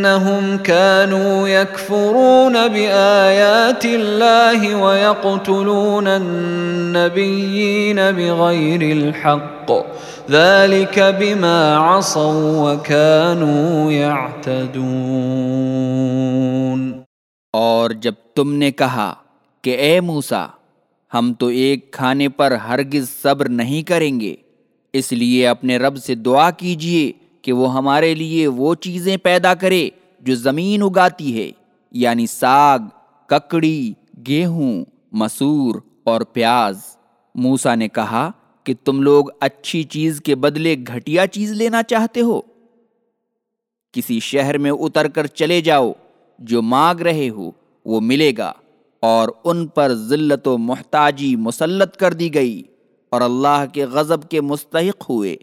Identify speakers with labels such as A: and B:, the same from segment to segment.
A: بأنهم كانوا يكفرون بآيات الله ويقتلون النبيين بغير الحق. ذلك بما عصوا وكانوا يعتدون.
B: اور جب تم نے کہا کہ اے موسا ہم تو ایک کھانے پر ہرگز صبر نہیں کریں گے، اس لیے اپنے رب سے دعا کیجیے کہ وہ ہمارے لیے وہ چیزیں پیدا کرے جو زمین اگاتی ہے یعنی ساگ، ککڑی، گیہوں، مسور اور پیاز۔ موسا نے کہا کہ تم لوگ اچھی چیز کے بدلے گھٹیا چیز لینا چاہتے ہو۔ کسی شہر میں اتر کر چلے جاؤ، جو مانگ رہے ہو، وہ ملے گا۔ اور ان پر ذلت و محتاجی مسلط کر دی گئی۔ اور اللہ کے غضب کے مستحق ہوئے۔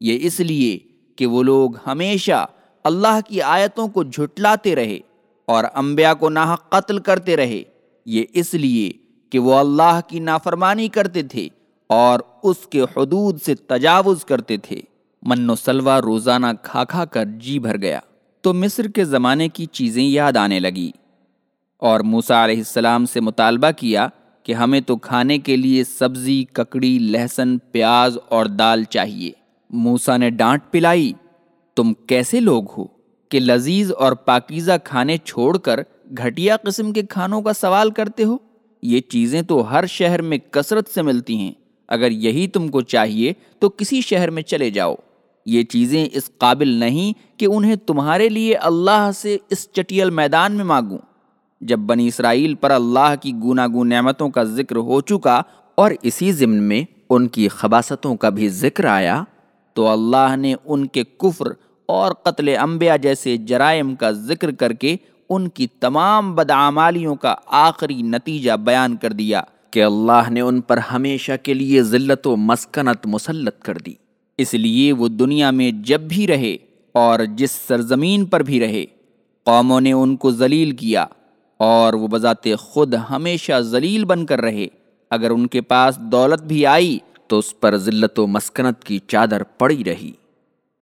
B: یہ اس لیے کہ وہ لوگ ہمیشہ اللہ کی آیتوں کو جھٹلاتے رہے اور انبیاء کو ناحق قتل کرتے رہے، یہ اس لیے کہ وہ اللہ کی نافرمانی کرتے تھے اور اس کے حدود سے تجاوز کرتے تھے۔ من و سلوا روزانہ کھا کھا کر جی بھر گیا۔ تو مصر کے زمانے کی چیزیں یاد آنے لگی اور موسا علیہ السلام سے مطالبہ کیا کہ ہمیں تو کھانے کے لیے سبزی، ککڑی، لہسن، پیاز اور دال چاہیے۔ موسا نے ڈانٹ پلائی، تم کیسے لوگ ہو کہ لذیذ اور پاکیزہ کھانے چھوڑ کر گھٹیا قسم کے کھانوں کا سوال کرتے ہو؟ یہ چیزیں تو ہر شہر میں کثرت سے ملتی ہیں۔ اگر یہی تم کو چاہیے تو کسی شہر میں چلے جاؤ۔ یہ چیزیں اس قابل نہیں کہ انہیں تمہارے لیے اللہ سے اس چٹیل میدان میں مانگوں۔ جب بنی اسرائیل پر اللہ کی گناگو نعمتوں کا ذکر ہو چکا اور اسی ضمن میں ان کی خباستوں کا بھی ذکر آیا تو اللہ نے ان کے کفر اور قتل انبیاء جیسے جرائم کا ذکر کر کے ان کی تمام بدعمالیوں کا آخری نتیجہ بیان کر دیا کہ اللہ نے ان پر ہمیشہ کے لیے ذلت و مسکنت مسلط کر دی۔ اس لیے وہ دنیا میں جب بھی رہے اور جس سرزمین پر بھی رہے، قوموں نے ان کو ذلیل کیا اور وہ بذات خود ہمیشہ ذلیل بن کر رہے۔ اگر ان کے پاس دولت بھی آئی تو اس پر ذلت و مسکنت کی چادر پڑی رہی۔